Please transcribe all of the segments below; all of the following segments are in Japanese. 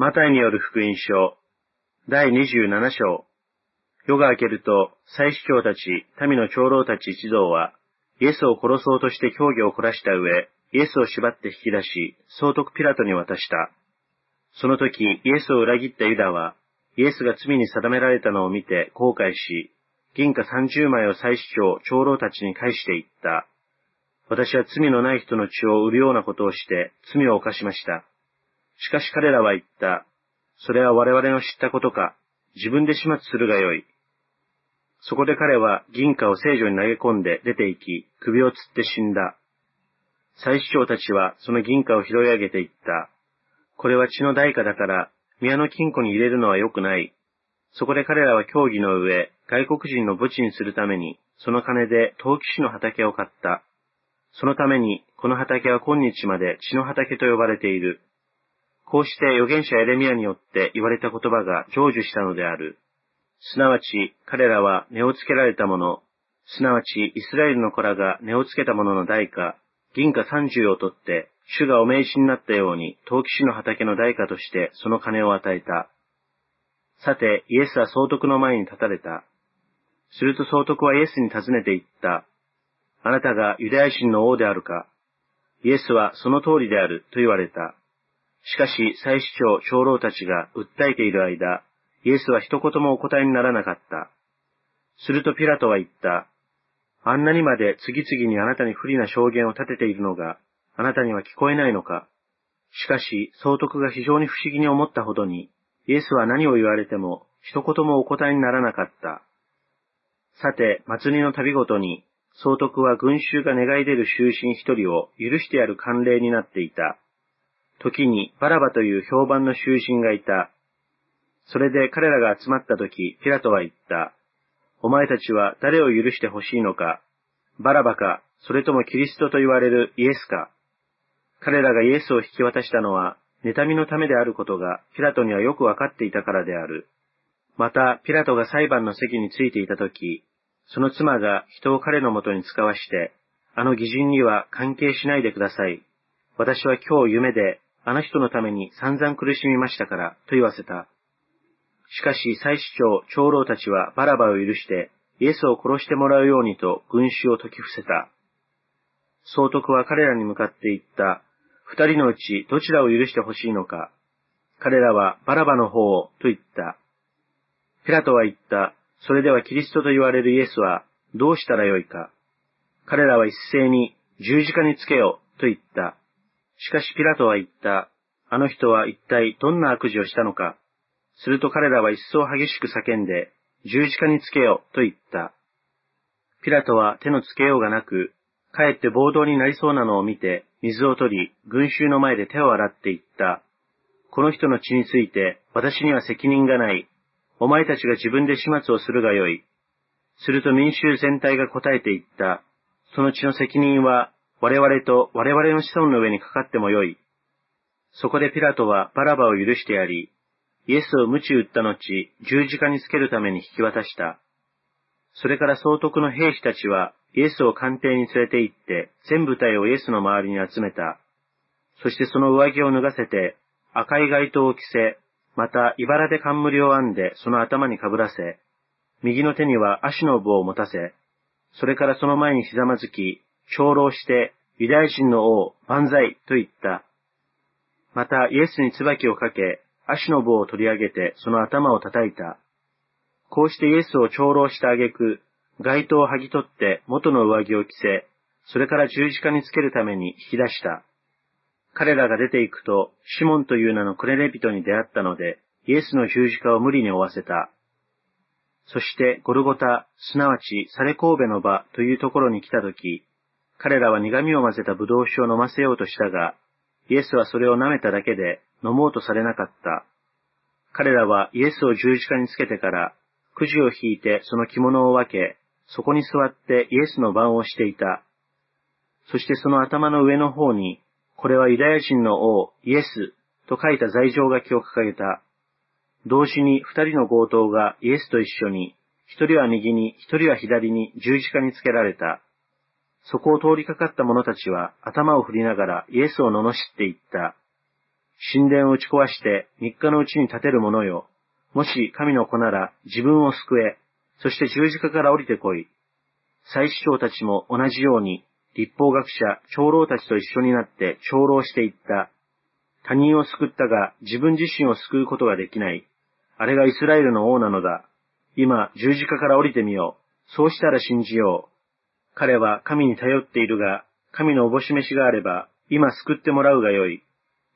マタイによる福音書、第27章。夜が明けると、祭司長たち、民の長老たち一同は、イエスを殺そうとして協議を凝らした上、イエスを縛って引き出し、総督ピラトに渡した。その時、イエスを裏切ったユダは、イエスが罪に定められたのを見て後悔し、銀貨30枚を祭司長、長老たちに返していった。私は罪のない人の血を売るようなことをして罪を犯しました。しかし彼らは言った。それは我々の知ったことか。自分で始末するがよい。そこで彼は銀貨を聖女に投げ込んで出て行き、首を吊って死んだ。祭司長たちはその銀貨を拾い上げていった。これは血の代価だから、宮の金庫に入れるのは良くない。そこで彼らは協議の上、外国人の墓地にするために、その金で陶器師の畑を買った。そのために、この畑は今日まで血の畑と呼ばれている。こうして預言者エレミアによって言われた言葉が成就したのである。すなわち、彼らは値をつけられたもの、すなわち、イスラエルの子らが値をつけたものの代価、銀貨三十を取って、主がお命じになったように、陶器師の畑の代価としてその金を与えた。さて、イエスは総督の前に立たれた。すると総督はイエスに尋ねて言った。あなたがユダヤ人の王であるかイエスはその通りであると言われた。しかし、祭司長、長老たちが訴えている間、イエスは一言もお答えにならなかった。するとピラトは言った。あんなにまで次々にあなたに不利な証言を立てているのが、あなたには聞こえないのかしかし、総督が非常に不思議に思ったほどに、イエスは何を言われても、一言もお答えにならなかった。さて、祭りの旅ごとに、総督は群衆が願い出る囚人一人を許してやる慣例になっていた。時にバラバという評判の囚人がいた。それで彼らが集まった時、ピラトは言った。お前たちは誰を許してほしいのか？バラバか、それともキリストと言われるイエスか？彼らがイエスを引き渡したのは、妬みのためであることが、ピラトにはよくわかっていたからである。また、ピラトが裁判の席についていたとき、その妻が人を彼のもとに使わして、あの義人には関係しないでください。私は今日夢で、あの人のために散々苦しみましたから、と言わせた。しかし、祭司長、長老たちはバラバを許して、イエスを殺してもらうようにと群衆を解き伏せた。総督は彼らに向かって言った。二人のうちどちらを許してほしいのか。彼らはバラバの方をと言った。ピラトは言った。それではキリストと言われるイエスはどうしたらよいか。彼らは一斉に十字架につけよと言った。しかしピラトは言った。あの人は一体どんな悪事をしたのか。すると彼らは一層激しく叫んで、十字架につけよと言った。ピラトは手のつけようがなく、かえって暴動になりそうなのを見て、水を取り、群衆の前で手を洗っていった。この人の血について、私には責任がない。お前たちが自分で始末をするがよい。すると民衆全体が答えていった。その血の責任は、我々と我々の子孫の上にかかってもよい。そこでピラトはバラバを許してやり、イエスを鞭打った後、十字架につけるために引き渡した。それから総督の兵士たちは、イエスを官邸に連れて行って、全部隊をイエスの周りに集めた。そしてその上着を脱がせて、赤い街灯を着せ、また茨で冠を編んでその頭にかぶらせ、右の手には足の棒を持たせ、それからその前にひざまずき、長老して、ユダヤ人の王、万歳と言った。またイエスに椿をかけ、足の棒を取り上げてその頭を叩いた。こうしてイエスを長老した挙句、街灯を剥ぎ取って元の上着を着せ、それから十字架につけるために引き出した。彼らが出て行くと、シモンという名のクレレ人に出会ったので、イエスの十字架を無理に負わせた。そして、ゴルゴタ、すなわち、サレ神戸の場というところに来たとき、彼らは苦味を混ぜた葡萄酒を飲ませようとしたが、イエスはそれを舐めただけで飲もうとされなかった。彼らはイエスを十字架につけてから、くじを引いてその着物を分け、そこに座ってイエスの番をしていた。そしてその頭の上の方に、これはユダヤ人の王、イエスと書いた罪状書きを掲げた。同時に二人の強盗がイエスと一緒に、一人は右に、一人は左に十字架につけられた。そこを通りかかった者たちは頭を振りながらイエスを罵っていった。神殿を打ち壊して三日のうちに建てる者よ。もし神の子なら自分を救え、そして十字架から降りてこい。祭司長たちも同じように、立法学者、長老たちと一緒になって長老していった。他人を救ったが自分自身を救うことができない。あれがイスラエルの王なのだ。今、十字架から降りてみよう。そうしたら信じよう。彼は神に頼っているが、神のおぼし飯があれば、今救ってもらうがよい。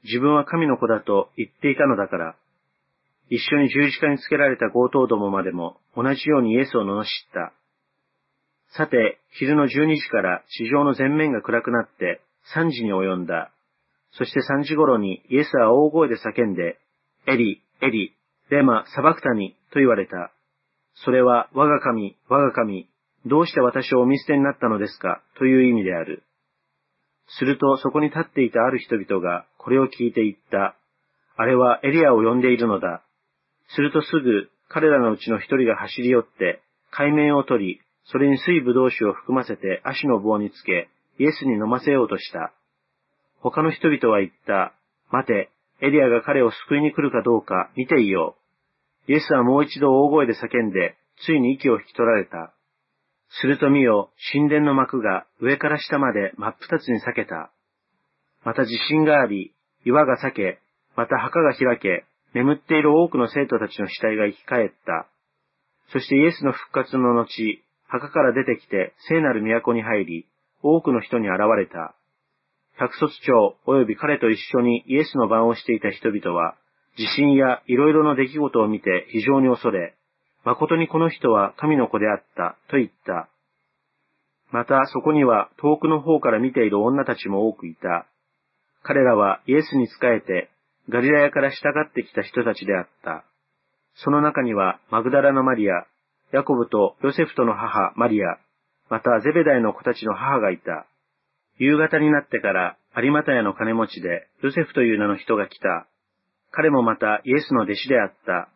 自分は神の子だと言っていたのだから。一緒に十字架につけられた強盗どもまでも同じようにイエスを罵った。さて、昼の12時から地上の全面が暗くなって3時に及んだ。そして3時頃にイエスは大声で叫んで、エリ、エリ、レマ、サバクタニと言われた。それは我が神、我が神、どうして私をお見捨てになったのですか？という意味である。するとそこに立っていたある人々がこれを聞いて言った。あれはエリアを呼んでいるのだ。するとすぐ彼らのうちの一人が走り寄って海面を取り、それに水ぶどう酒を含ませて足の棒につけ、イエスに飲ませようとした。他の人々は言った。待て、エリアが彼を救いに来るかどうか見ていよう。イエスはもう一度大声で叫んで、ついに息を引き取られた。すると見よ、神殿の幕が上から下まで真っ二つに裂けた。また地震があり、岩が裂け、また墓が開け、眠っている多くの生徒たちの死体が生き返った。そしてイエスの復活の後、墓から出てきて聖なる都に入り、多くの人に現れた。百卒長及び彼と一緒にイエスの番をしていた人々は、地震やいろいろな出来事を見て非常に恐れ、誠にこの人は神の子であったと言った。またそこには遠くの方から見ている女たちも多くいた。彼らはイエスに仕えてガリラヤから従ってきた人たちであった。その中にはマグダラのマリア、ヤコブとヨセフとの母マリア、またゼベダイの子たちの母がいた。夕方になってから有股屋の金持ちでヨセフという名の人が来た。彼もまたイエスの弟子であった。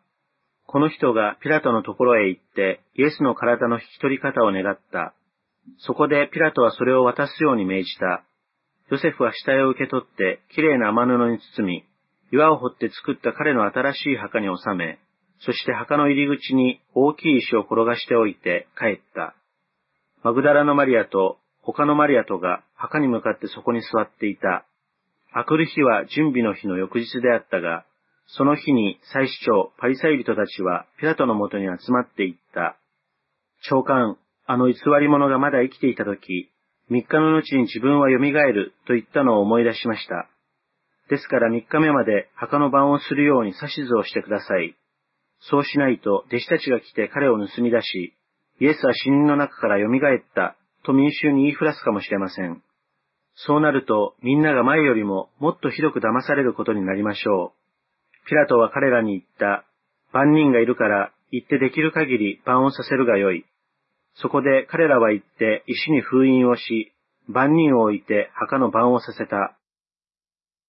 この人がピラトのところへ行ってイエスの体の引き取り方を願った。そこでピラトはそれを渡すように命じた。ヨセフは死体を受け取って綺麗な雨布に包み、岩を掘って作った彼の新しい墓に収め、そして墓の入り口に大きい石を転がしておいて帰った。マグダラのマリアと他のマリアとが墓に向かってそこに座っていた。あくる日は準備の日の翌日であったが、その日に祭司長、パリサイ人たちはピラトのもとに集まっていった。長官、あの偽り者がまだ生きていた時、三日の後に自分は蘇ると言ったのを思い出しました。ですから三日目まで墓の番をするように指図をしてください。そうしないと弟子たちが来て彼を盗み出し、イエスは死人の中から蘇ったと民衆に言いふらすかもしれません。そうなるとみんなが前よりももっとひどく騙されることになりましょう。ピラトは彼らに言った。万人がいるから行ってできる限り番をさせるがよい。そこで彼らは行って石に封印をし、万人を置いて墓の番をさせた。